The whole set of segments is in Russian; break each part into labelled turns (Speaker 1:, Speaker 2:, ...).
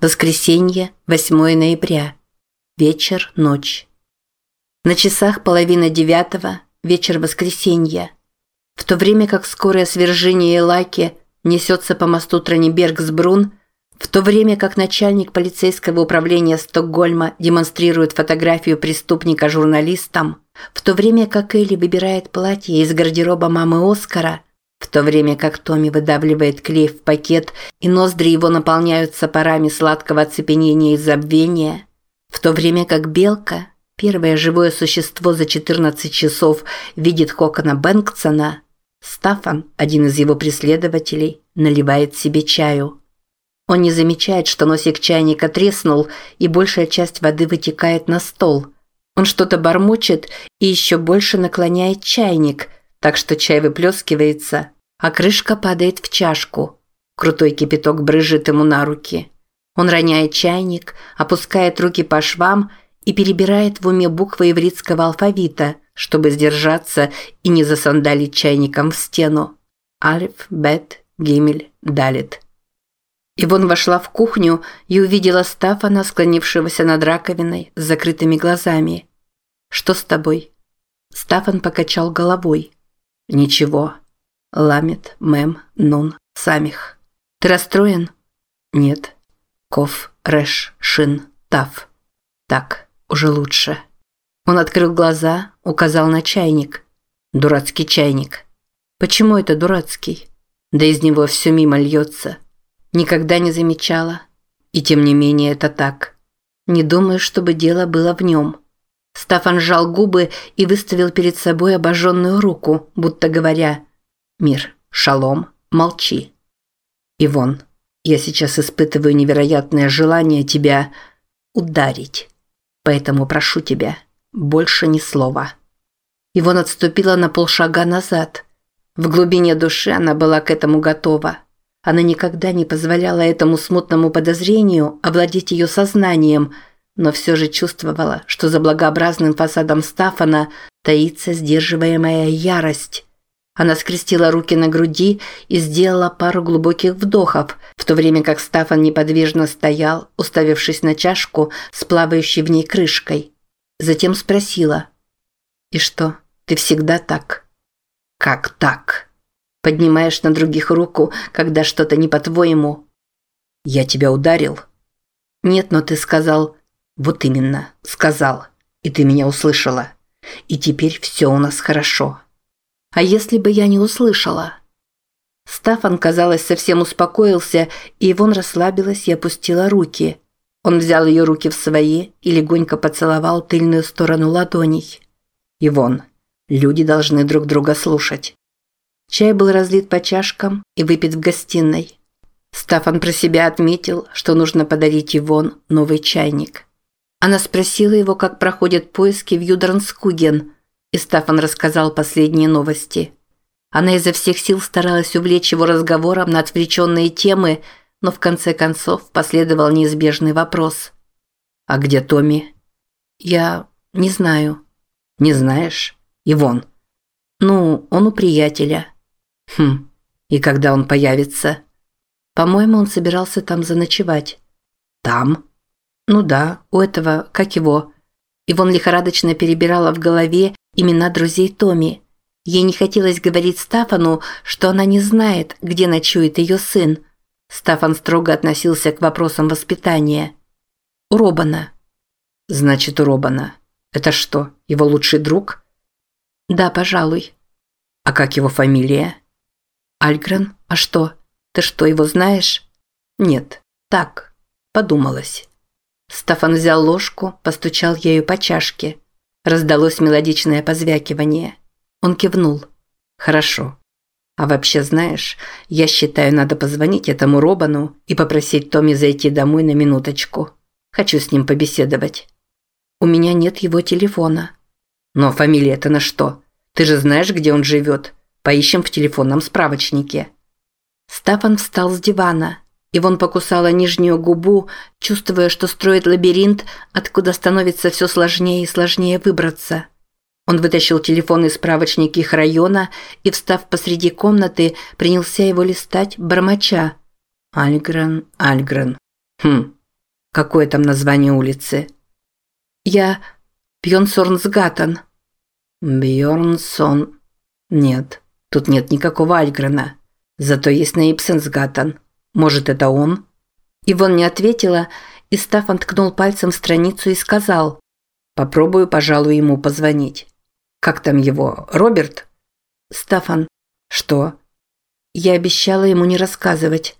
Speaker 1: Воскресенье, 8 ноября. Вечер, ночь. На часах половина девятого, вечер воскресенья. В то время как скорое свержение Элаки несется по мосту Тронебергсбрун, в то время как начальник полицейского управления Стокгольма демонстрирует фотографию преступника журналистам, в то время как Элли выбирает платье из гардероба мамы Оскара – в то время как Томми выдавливает клей в пакет и ноздри его наполняются парами сладкого оцепенения и забвения, в то время как Белка, первое живое существо за 14 часов, видит Хокона Бэнксона, Стафан, один из его преследователей, наливает себе чаю. Он не замечает, что носик чайника треснул, и большая часть воды вытекает на стол. Он что-то бормочет и еще больше наклоняет чайник – так что чай выплескивается, а крышка падает в чашку. Крутой кипяток брызжет ему на руки. Он роняет чайник, опускает руки по швам и перебирает в уме буквы ивритского алфавита, чтобы сдержаться и не засандалить чайником в стену. Алиф, Бет, Гимель, Далит. Ивон вошла в кухню и увидела Стафана, склонившегося над раковиной с закрытыми глазами. «Что с тобой?» Стафан покачал головой. Ничего. Ламит, мем, нун, самих. Ты расстроен? Нет. Ков, рэш, шин, тав. Так, уже лучше. Он открыл глаза, указал на чайник. Дурацкий чайник. Почему это дурацкий? Да из него все мимо льется. Никогда не замечала. И тем не менее это так. Не думаю, чтобы дело было в нем. Стафан сжал губы и выставил перед собой обожженную руку, будто говоря «Мир, шалом, молчи». «Ивон, я сейчас испытываю невероятное желание тебя ударить, поэтому прошу тебя, больше ни слова». Ивон отступила на полшага назад. В глубине души она была к этому готова. Она никогда не позволяла этому смутному подозрению овладеть ее сознанием – но все же чувствовала, что за благообразным фасадом Стафана таится сдерживаемая ярость. Она скрестила руки на груди и сделала пару глубоких вдохов, в то время как Стафан неподвижно стоял, уставившись на чашку с плавающей в ней крышкой. Затем спросила. «И что, ты всегда так?» «Как так?» «Поднимаешь на других руку, когда что-то не по-твоему?» «Я тебя ударил?» «Нет, но ты сказал, «Вот именно, сказал. И ты меня услышала. И теперь все у нас хорошо». «А если бы я не услышала?» Стафан, казалось, совсем успокоился, и Ивон расслабилась и опустила руки. Он взял ее руки в свои и легонько поцеловал тыльную сторону ладоней. «Ивон, люди должны друг друга слушать». Чай был разлит по чашкам и выпит в гостиной. Стафан про себя отметил, что нужно подарить Ивон новый чайник. Она спросила его, как проходят поиски в Юдранскуген, и Стафан рассказал последние новости. Она изо всех сил старалась увлечь его разговором на отвлеченные темы, но в конце концов последовал неизбежный вопрос. «А где Томми?» «Я не знаю». «Не знаешь? Ивон?» «Ну, он у приятеля». «Хм, и когда он появится?» «По-моему, он собирался там заночевать». «Там?» Ну да, у этого, как его. Ивон лихорадочно перебирала в голове имена друзей Томи. Ей не хотелось говорить Стафану, что она не знает, где ночует ее сын. Стафан строго относился к вопросам воспитания. У Робана. Значит, у Робана. Это что, его лучший друг? Да, пожалуй. А как его фамилия? Альгрен? А что? Ты что, его знаешь? Нет. Так. Подумалось. Стафан взял ложку, постучал ею по чашке. Раздалось мелодичное позвякивание. Он кивнул. «Хорошо. А вообще, знаешь, я считаю, надо позвонить этому Робану и попросить Томми зайти домой на минуточку. Хочу с ним побеседовать». «У меня нет его телефона». «Но фамилия-то на что? Ты же знаешь, где он живет. Поищем в телефонном справочнике». Стафан встал с дивана. Ивон покусала нижнюю губу, чувствуя, что строит лабиринт, откуда становится все сложнее и сложнее выбраться. Он вытащил телефон из справочника их района и, встав посреди комнаты, принялся его листать, бормоча. «Альгрен, Альгрен. Хм, Какое там название улицы?
Speaker 2: Я Бьонсорнсгаттен.
Speaker 1: Бьорнсон. Нет, тут нет никакого Альгрена. Зато есть на Ипсенсгаттен. Может, это он?
Speaker 2: Ивон не ответила, и Стаффан ткнул пальцем в страницу и сказал.
Speaker 1: Попробую, пожалуй, ему позвонить. Как там его? Роберт?
Speaker 2: Стаффан.
Speaker 1: Что?
Speaker 2: Я обещала ему не рассказывать.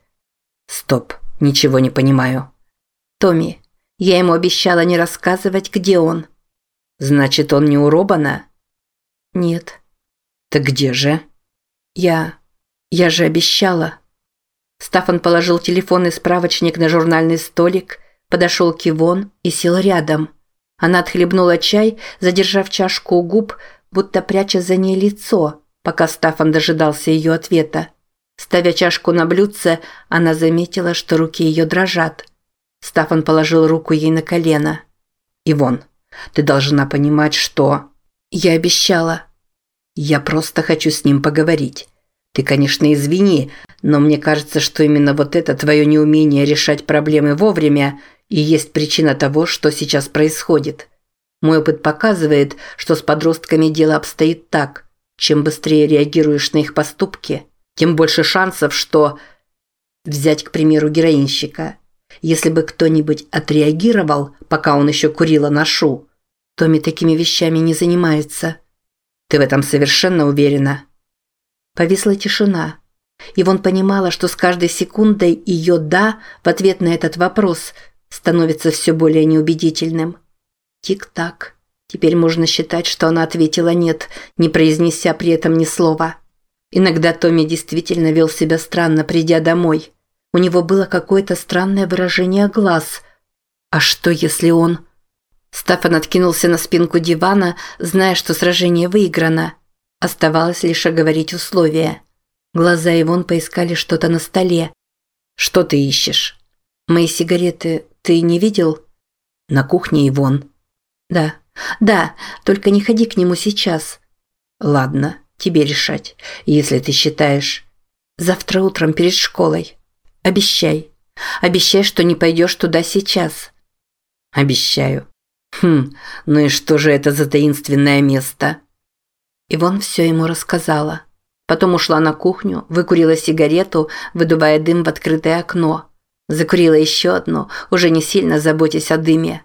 Speaker 1: Стоп, ничего не понимаю.
Speaker 2: Томми, я ему обещала не рассказывать, где он.
Speaker 1: Значит, он не у Робана?
Speaker 2: Нет.
Speaker 1: Так где же?
Speaker 2: Я... я же обещала. Стаффан положил телефонный справочник на журнальный столик, подошел к Ивон и сел рядом. Она отхлебнула чай, задержав чашку у губ, будто пряча за ней лицо, пока Стаффан дожидался ее ответа. Ставя чашку на блюдце, она заметила, что руки ее дрожат. Стаффан положил руку ей на колено.
Speaker 1: «Ивон, ты должна понимать, что...»
Speaker 2: «Я обещала».
Speaker 1: «Я просто хочу с ним поговорить. Ты, конечно, извини, но мне кажется, что именно вот это твое неумение решать проблемы вовремя и есть причина того, что сейчас происходит. Мой опыт показывает, что с подростками дело обстоит так. Чем быстрее реагируешь на их поступки, тем больше шансов, что... Взять, к примеру, героинщика. Если бы кто-нибудь отреагировал, пока он еще курила ношу, Томми такими вещами не занимается. Ты в этом совершенно уверена?
Speaker 2: Повисла тишина. И вон понимала, что с каждой секундой ее «да» в ответ на этот вопрос становится все более неубедительным. Тик-так. Теперь можно считать, что она ответила «нет», не произнеся при этом ни слова. Иногда Томми действительно вел себя странно, придя домой. У него было какое-то странное выражение глаз. А что, если он... Стаффан откинулся на спинку дивана, зная, что сражение выиграно. Оставалось лишь оговорить условия. Глаза Ивон поискали что-то на столе.
Speaker 1: «Что ты ищешь?»
Speaker 2: «Мои сигареты ты не видел?»
Speaker 1: «На кухне Ивон».
Speaker 2: «Да, да, только не ходи к нему сейчас».
Speaker 1: «Ладно, тебе решать, если ты считаешь...»
Speaker 2: «Завтра утром перед школой. Обещай. Обещай, что не пойдешь туда сейчас».
Speaker 1: «Обещаю». «Хм, ну и что же это за таинственное место?»
Speaker 2: Ивон все ему рассказала. Потом ушла на кухню, выкурила сигарету, выдувая дым в открытое окно. Закурила еще одну, уже не сильно заботясь о дыме.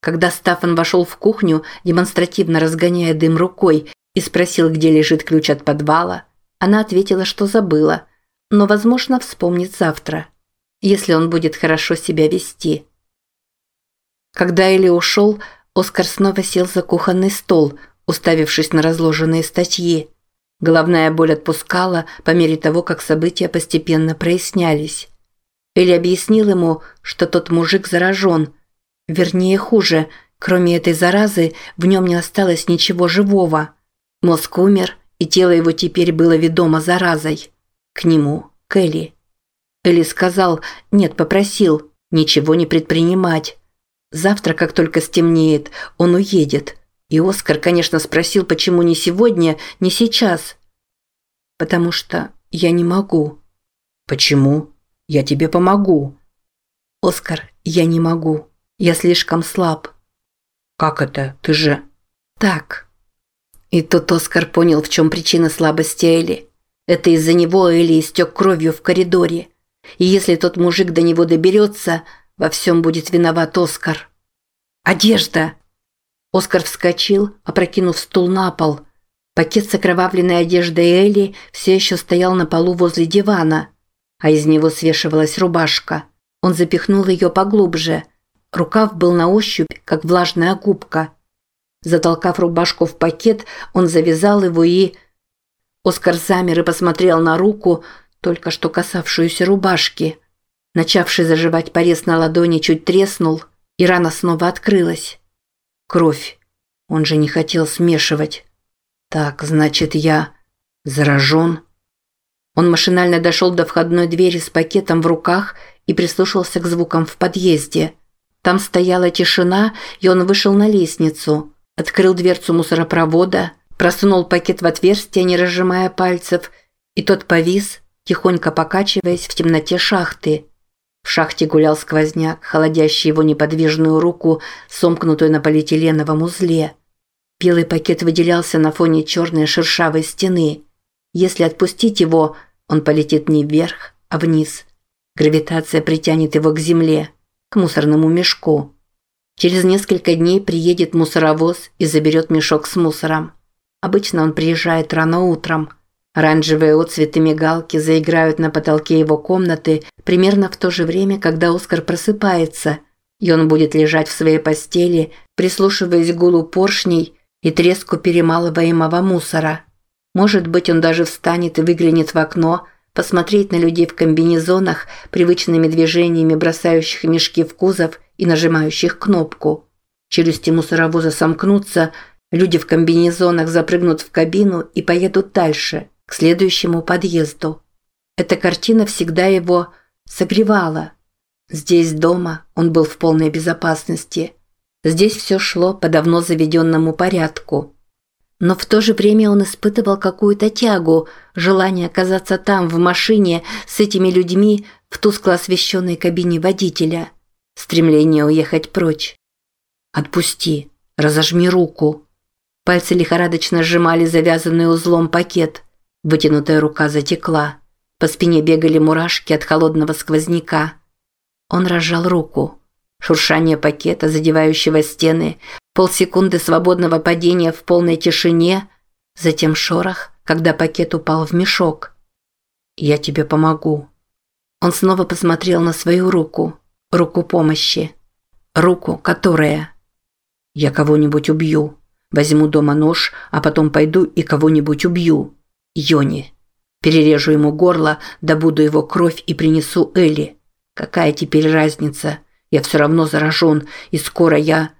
Speaker 2: Когда Стаффан вошел в кухню, демонстративно разгоняя дым рукой, и спросил, где лежит ключ от подвала, она ответила, что забыла, но, возможно, вспомнит завтра, если он будет хорошо себя вести. Когда Эли ушел, Оскар снова сел за кухонный стол, уставившись на разложенные статьи. Головная боль отпускала по мере того, как события постепенно прояснялись. Элли объяснил ему, что тот мужик заражен. Вернее, хуже, кроме этой заразы, в нем не осталось ничего живого. Мозг умер, и тело его теперь было ведомо заразой. К нему, к Элли. Элли сказал, нет, попросил, ничего не предпринимать. Завтра, как только стемнеет, он уедет. И Оскар, конечно, спросил, почему не сегодня, не сейчас. Потому что я не могу.
Speaker 1: Почему? Я тебе помогу.
Speaker 2: Оскар, я не могу. Я слишком слаб.
Speaker 1: Как это? Ты же...
Speaker 2: Так. И тут Оскар понял, в чем причина слабости Элли. Это из-за него Элли истек кровью в коридоре. И если тот мужик до него доберется, во всем будет виноват Оскар. «Одежда!» Оскар вскочил, опрокинув стул на пол. Пакет с окровавленной одеждой Элли все еще стоял на полу возле дивана, а из него свешивалась рубашка. Он запихнул ее поглубже. Рукав был на ощупь, как влажная губка. Затолкав рубашку в пакет, он завязал его и... Оскар замер и посмотрел на руку, только что касавшуюся рубашки. Начавший заживать порез на ладони чуть треснул, и рана снова открылась. Кровь. Он же не хотел смешивать. Так, значит, я заражен. Он машинально дошел до входной двери с пакетом в руках и прислушался к звукам в подъезде. Там стояла тишина, и он вышел на лестницу, открыл дверцу мусоропровода, просунул пакет в отверстие, не разжимая пальцев, и тот повис, тихонько покачиваясь в темноте шахты. В шахте гулял сквозняк, холодящий его неподвижную руку, сомкнутую на полиэтиленовом узле. Белый пакет выделялся на фоне черной шершавой стены. Если отпустить его, он полетит не вверх, а вниз. Гравитация притянет его к земле, к мусорному мешку. Через несколько дней приедет мусоровоз и заберет мешок с мусором. Обычно он приезжает рано утром. Оранжевые отцветы мигалки заиграют на потолке его комнаты примерно в то же время, когда Оскар просыпается, и он будет лежать в своей постели, прислушиваясь к гулу поршней и треску перемалываемого мусора. Может быть, он даже встанет и выглянет в окно, посмотреть на людей в комбинезонах, привычными движениями бросающих мешки в кузов и нажимающих кнопку. Челюсти мусоровоза сомкнутся, люди в комбинезонах запрыгнут в кабину и поедут дальше, к следующему подъезду. Эта картина всегда его согревала. Здесь дома он был в полной безопасности. Здесь все шло по давно заведенному порядку. Но в то же время он испытывал какую-то тягу, желание оказаться там, в машине, с этими людьми, в тускло освещенной кабине водителя. Стремление уехать прочь. «Отпусти, разожми руку». Пальцы лихорадочно сжимали завязанный узлом пакет. Вытянутая рука затекла. По спине бегали мурашки от холодного сквозняка. Он разжал руку. Шуршание пакета, задевающего стены, полсекунды свободного падения в полной тишине, затем шорох, когда пакет упал в мешок. «Я тебе помогу». Он снова посмотрел на свою руку, руку помощи. Руку, которая... «Я кого-нибудь убью. Возьму дома нож, а потом пойду и кого-нибудь убью. Йони. Перережу ему горло, добуду его кровь и принесу Элли. Какая теперь разница? Я все равно заражен, и скоро я...»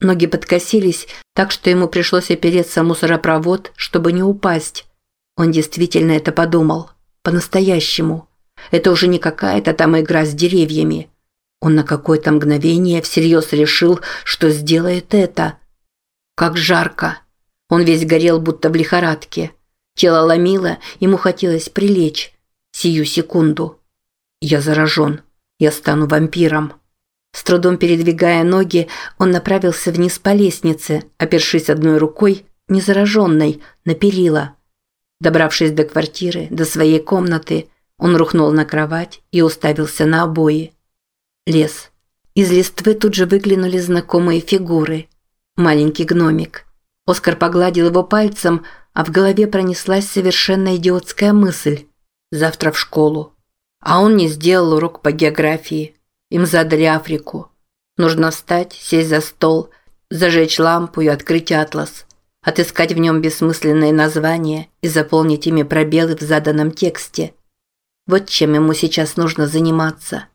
Speaker 2: Ноги подкосились, так что ему пришлось опереться мусоропровод, чтобы не упасть. Он действительно это подумал. По-настоящему. Это уже не какая-то там игра с деревьями. Он на какое-то мгновение всерьез решил, что сделает это. Как жарко. Он весь горел, будто в лихорадке. Тело ломило, ему хотелось прилечь. Сию секунду. Я заражен. Я стану вампиром. С трудом передвигая ноги, он направился вниз по лестнице, опершись одной рукой, незараженной, на перила. Добравшись до квартиры, до своей комнаты, он рухнул на кровать и уставился на обои. Лес. Из листвы тут же выглянули знакомые фигуры. Маленький гномик. Оскар погладил его пальцем, а в голове пронеслась совершенно идиотская мысль. Завтра в школу. А он не сделал урок по географии. Им задали Африку. Нужно встать, сесть за стол, зажечь лампу и открыть атлас. Отыскать в нем бессмысленные названия и заполнить ими пробелы в заданном тексте. Вот чем ему сейчас нужно заниматься.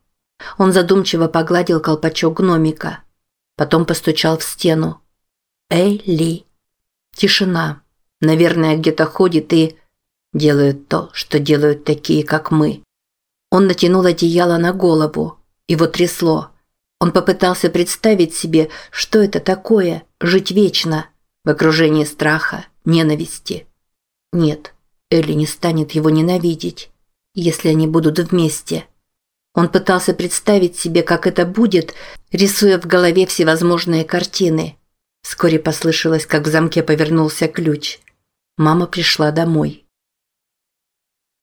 Speaker 2: Он задумчиво погладил колпачок гномика. Потом постучал в стену. «Эй, Ли!» Тишина. Наверное, где-то ходит и... Делают то, что делают такие, как мы. Он натянул одеяло на голову. Его трясло. Он попытался представить себе, что это такое – жить вечно, в окружении страха, ненависти. Нет, Элли не станет его ненавидеть, если они будут вместе. Он пытался представить себе, как это будет, рисуя в голове всевозможные картины. Вскоре послышалось, как в замке повернулся ключ. Мама пришла домой.